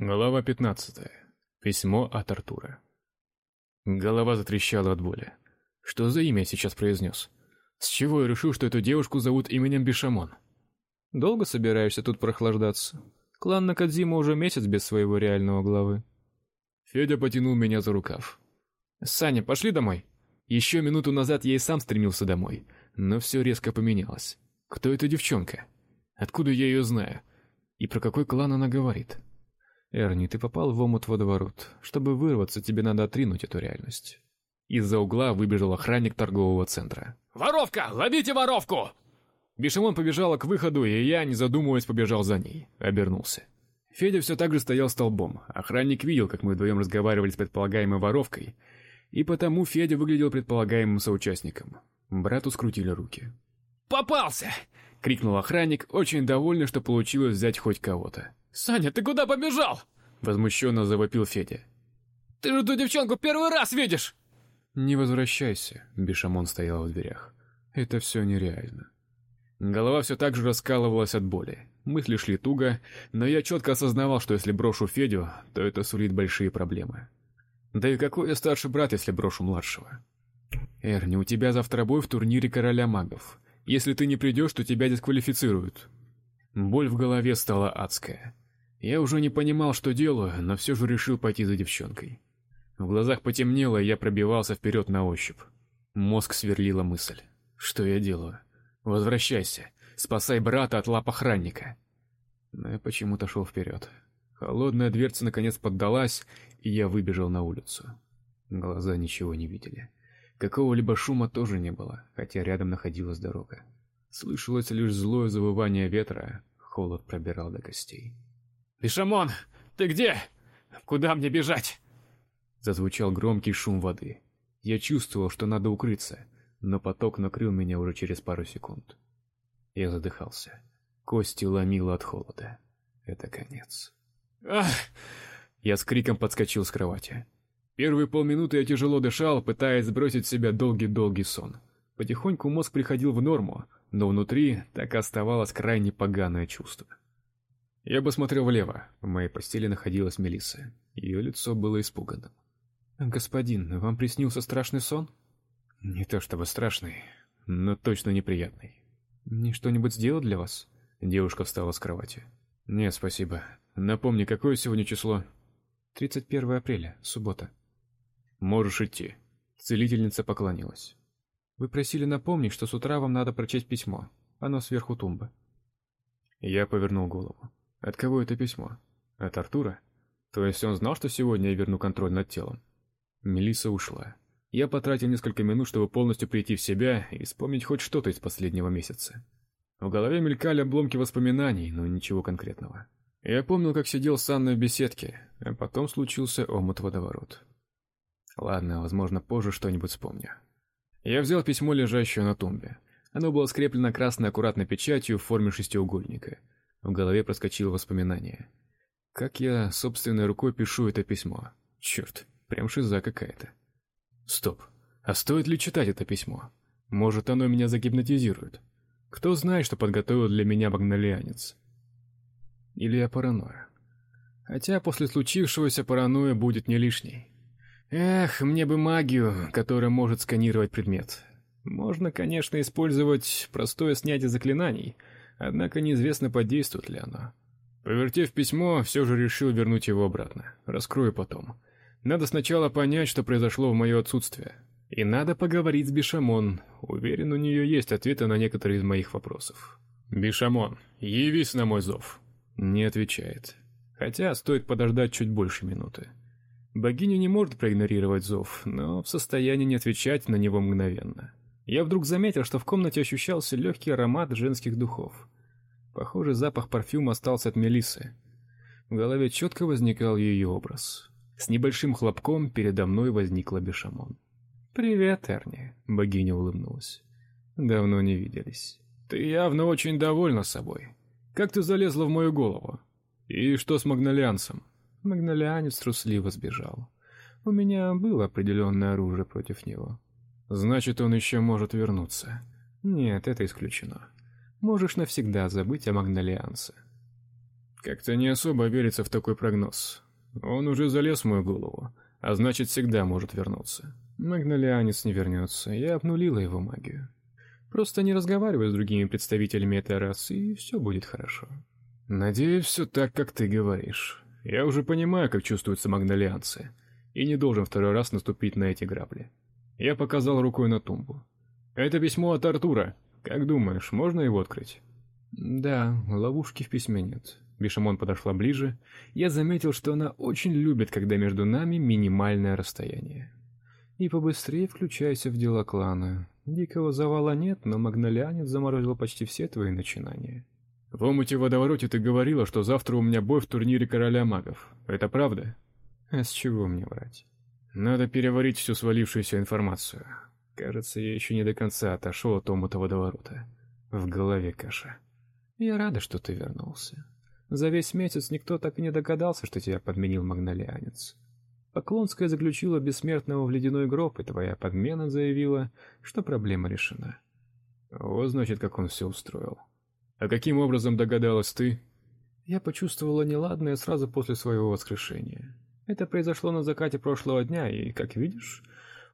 Глава 15. Письмо от Артура. Голова затрещала от боли. Что за имя я сейчас произнес? С чего я решил, что эту девушку зовут именем Бишамон? Долго собираешься тут прохлаждаться? Клан Накадзима уже месяц без своего реального главы. Федя потянул меня за рукав. Саня, пошли домой. Еще минуту назад я и сам стремился домой, но все резко поменялось. Кто эта девчонка? Откуда я ее знаю? И про какой клан она говорит? Эрни, ты попал в омут водоворот. Чтобы вырваться, тебе надо отринуть эту реальность. Из-за угла выбежал охранник торгового центра. Воровка, ловите воровку! Бешемон побежала к выходу, и я, не задумываясь, побежал за ней. Обернулся. Федя все так же стоял столбом. Охранник видел, как мы вдвоем разговаривали с предполагаемой воровкой, и потому Федя выглядел предполагаемым соучастником. Брату скрутили руки. Попался! крикнул охранник, очень довольный, что получилось взять хоть кого-то. Саня, ты куда побежал? возмущенно завопил Федя. Ты же ту девчонку первый раз видишь. Не возвращайся, Бешамон стоял в дверях. Это все нереально. Голова все так же раскалывалась от боли. Мысли шли туго, но я четко осознавал, что если брошу Федю, то это сулит большие проблемы. Да и какой я старший брат, если брошу младшего? Эрни, у тебя завтра бой в турнире короля магов. Если ты не придешь, то тебя дисквалифицируют. Боль в голове стала адская. Я уже не понимал, что делаю, но все же решил пойти за девчонкой. В глазах потемнело, и я пробивался вперед на ощупь. Мозг сверлила мысль: что я делаю? Возвращайся, спасай брата от лап охранника. Но я почему-то шел вперед. Холодная дверца наконец поддалась, и я выбежал на улицу. Глаза ничего не видели. Какого-либо шума тоже не было, хотя рядом находилась дорога. Слышалось лишь злое завывание ветра, холод пробирал до костей. Бишамон, ты где? Куда мне бежать? Зазвучал громкий шум воды. Я чувствовал, что надо укрыться, но поток накрыл меня уже через пару секунд. Я задыхался. Кости ломило от холода. Это конец. Ах! Я с криком подскочил с кровати. Первые полминуты я тяжело дышал, пытаясь сбросить с себя долгий-долгий сон. Потихоньку мозг приходил в норму, но внутри так и оставалось крайне поганое чувство. Я посмотрел влево. В моей постели находилась Мелисса. Ее лицо было испуганным. Господин, вам приснился страшный сон? Не то чтобы страшный, но точно неприятный. Мне что-нибудь сделать для вас? Девушка встала с кровати. Нет, спасибо. Напомни, какое сегодня число? 31 апреля, суббота. Можешь идти. Целительница поклонилась. Вы просили напомнить, что с утра вам надо прочесть письмо. Оно сверху тумбы. Я повернул голову. От кого это письмо? От Артура? То есть он знал, что сегодня я верну контроль над телом. Мелиса ушла. Я потратил несколько минут, чтобы полностью прийти в себя и вспомнить хоть что-то из последнего месяца. В голове мелькали обломки воспоминаний, но ничего конкретного. Я помнил, как сидел с Анной в беседке, а потом случился омут-водоворот. Ладно, возможно, позже что-нибудь вспомню. Я взял письмо, лежащее на тумбе. Оно было скреплено красной аккуратной печатью в форме шестиугольника. В голове проскочило воспоминание. Как я собственной рукой пишу это письмо? Черт, прям шиза какая-то. Стоп. А стоит ли читать это письмо? Может, оно меня загипнотизирует? Кто знает, что подготовил для меня магнолианец? Или я паранойя? Хотя после случившегося паранойя будет не лишней. Эх, мне бы магию, которая может сканировать предмет. Можно, конечно, использовать простое снятие заклинаний, однако неизвестно, подействует ли оно. Повертев письмо, все же решил вернуть его обратно. Раскрою потом. Надо сначала понять, что произошло в мое отсутствие. И надо поговорить с Бишамон. Уверен, у нее есть ответы на некоторые из моих вопросов. Бишамон, явись на мой зов. Не отвечает. Хотя стоит подождать чуть больше минуты. Богиня не может проигнорировать зов, но в состоянии не отвечать на него мгновенно. Я вдруг заметил, что в комнате ощущался легкий аромат женских духов. Похоже, запах парфюма остался от Мелисы. В голове четко возникал ее образ. С небольшим хлопком передо мной возникла Бешамон. "Привет, Эрни", богиня улыбнулась. "Давно не виделись. Ты явно очень довольна собой. Как ты залезла в мою голову? И что с Магнолианцем?" Магнолианец трусливо сбежал. У меня было определенное оружие против него. Значит, он еще может вернуться. Нет, это исключено. Можешь навсегда забыть о Магнолианце. Как-то не особо верится в такой прогноз. Он уже залез в мою голову, а значит, всегда может вернуться. Магнолианец не вернется. Я обнулила его магию. Просто не разговаривай с другими представителями этой расы, и все будет хорошо. Надеюсь, все так, как ты говоришь. Я уже понимаю, как чувствуются магнолианцы, и не должен второй раз наступить на эти грабли. Я показал рукой на тумбу. Это письмо от Артура. Как думаешь, можно его открыть? Да, ловушки в письме нет. Бишамон подошла ближе. Я заметил, что она очень любит, когда между нами минимальное расстояние. И побыстрее включайся в дела клана. Дикого завала нет, но Магнолианец заморозил почти все твои начинания. В омуте водовороте ты говорила, что завтра у меня бой в турнире короля магов. Это правда? А с чего мне врать? Надо переварить всю свалившуюся информацию. Кажется, я еще не до конца отошел от омута водоворота. В голове каша. Я рада, что ты вернулся. За весь месяц никто так и не догадался, что тебя подменил Магнолианец. Поклонская заключила бессмертного в ледяной гроб, и твоя подмена заявила, что проблема решена. Вот значит, как он все устроил. А каким образом догадалась ты? Я почувствовала неладное сразу после своего воскрешения. Это произошло на закате прошлого дня, и, как видишь,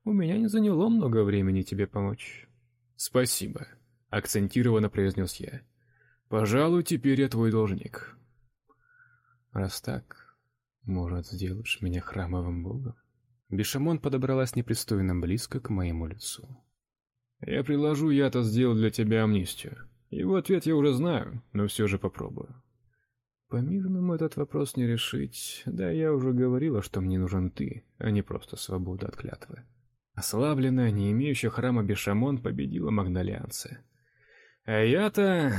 у меня не заняло много времени тебе помочь. Спасибо, акцентированно произнес я. Пожалуй, теперь я твой должник. Раз так, может, сделаешь меня храмовым богом? Бешамон подобралась непристойно близко к моему лицу. Я предложу я-то сделать для тебя амнистию. Его ответ я уже знаю, но все же попробую. По-мирному этот вопрос не решить. Да, я уже говорила, что мне нужен ты, а не просто свобода от клятвы. Ослабленная, не имеющая храма Бешамон победила Магдалианца. А я-то...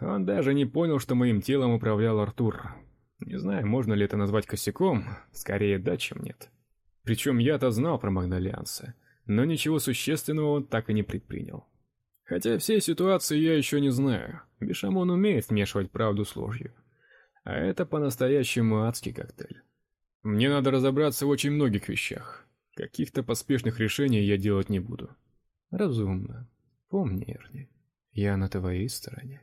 Он даже не понял, что моим телом управлял Артур. Не знаю, можно ли это назвать косяком, скорее да, чем нет. Причем я-то знал про Магдалианца, но ничего существенного он так и не предпринял. Хотя всей ситуации я еще не знаю. Бешамон умеет смешивать правду с ложью. А это по-настоящему адский коктейль. Мне надо разобраться в очень многих вещах. Каких-то поспешных решений я делать не буду. Разумно. Помни, Эрни, я на твоей стороне.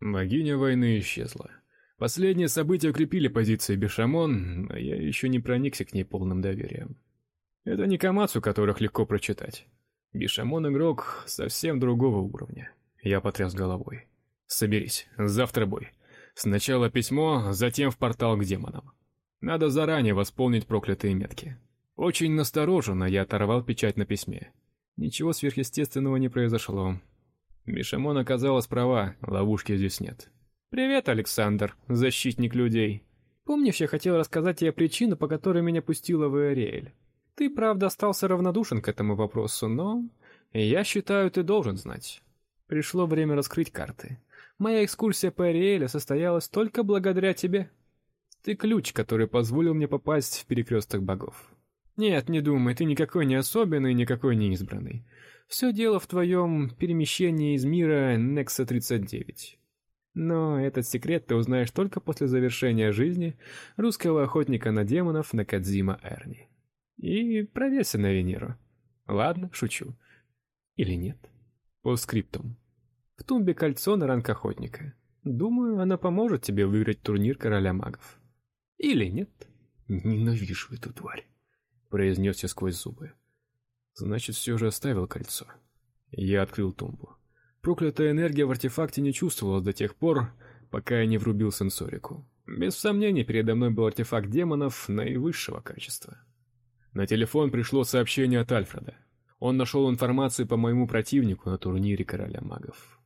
Богиня войны исчезла. Последние события укрепили позиции Бешамон, но я еще не проникся к ней полным доверием. Это не Камацу, которых легко прочитать. Бешамон игрок совсем другого уровня. Я потряс головой. Соберись, завтра бой. Сначала письмо, затем в портал к демонам. Надо заранее восполнить проклятые метки. Очень настороженно я оторвал печать на письме. Ничего сверхъестественного не произошло. Мишамон оказалась права, ловушки здесь нет. Привет, Александр, защитник людей. Помнишь, я хотел рассказать тебе причину, по которой меня пустила в Иориэль? Ты, правда, остался равнодушен к этому вопросу, но я считаю, ты должен знать. Пришло время раскрыть карты. Моя экскурсия по Ариэле состоялась только благодаря тебе. Ты ключ, который позволил мне попасть в перекресток богов. Нет, не думай, ты никакой не особенный, никакой не избранный. Все дело в твоем перемещении из мира Некса 39. Но этот секрет ты узнаешь только после завершения жизни русского охотника на демонов Накадзима Эрни. И проверься на Венеру. Ладно, шучу. Или нет? По скриптум. В тумбе кольцо на ранг охотника. Думаю, она поможет тебе выиграть турнир короля магов. Или нет? Ненавижу эту тварь, произнес я сквозь зубы. Значит, все же оставил кольцо. Я открыл тумбу. Проклятая энергия в артефакте не чувствовалась до тех пор, пока я не врубил сенсорику. Без сомнений, передо мной был артефакт демонов наивысшего качества. На телефон пришло сообщение от Альфреда. Он нашел информацию по моему противнику на турнире короля магов.